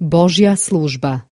Božja služba.